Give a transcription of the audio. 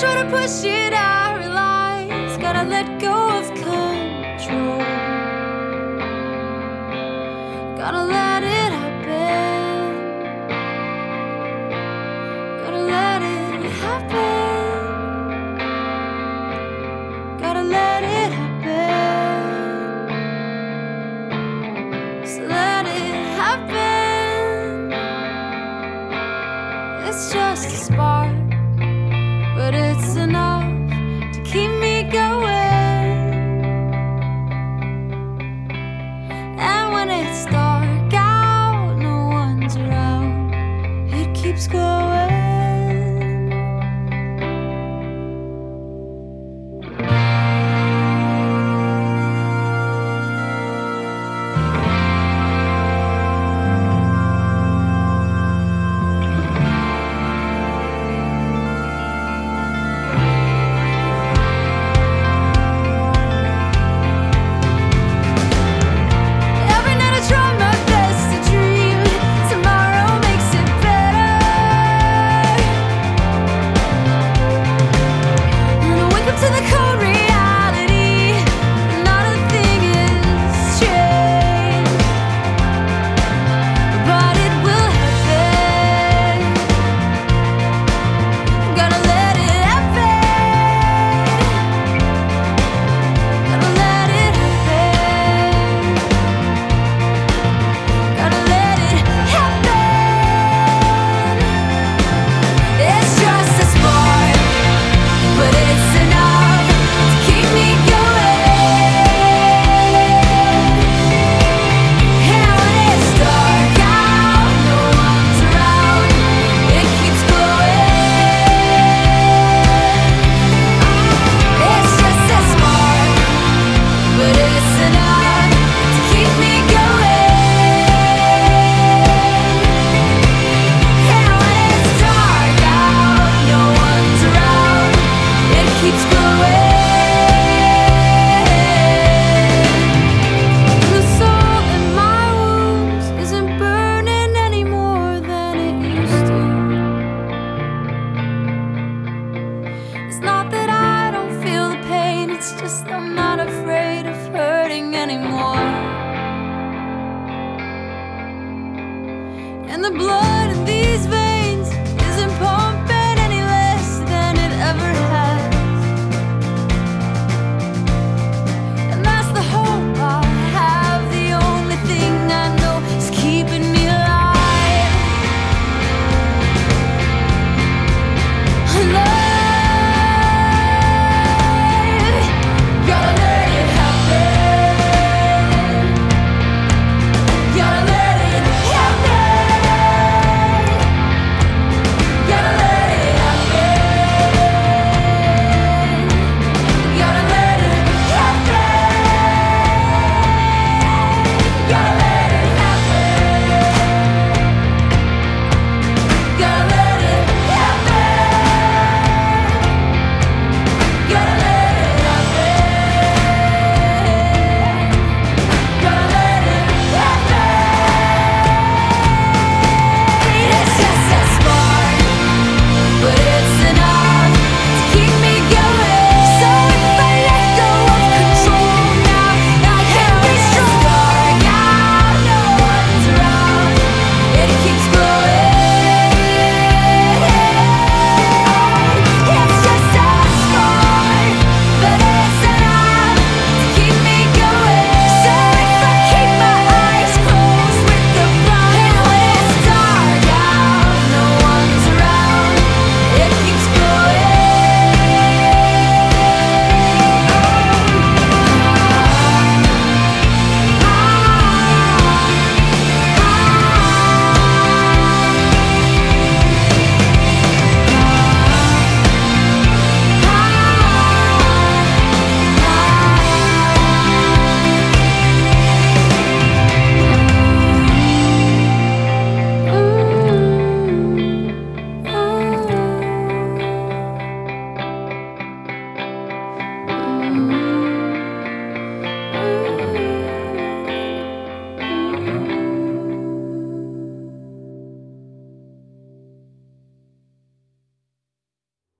try to push it, I realize. Gotta let go of control. Gotta let it happen. Gotta let it happen. Gotta let it happen. So let it happen. It's just a spark but it's enough to keep me going. And when it's dark out, no one's around, it keeps going. anymore. And the blood.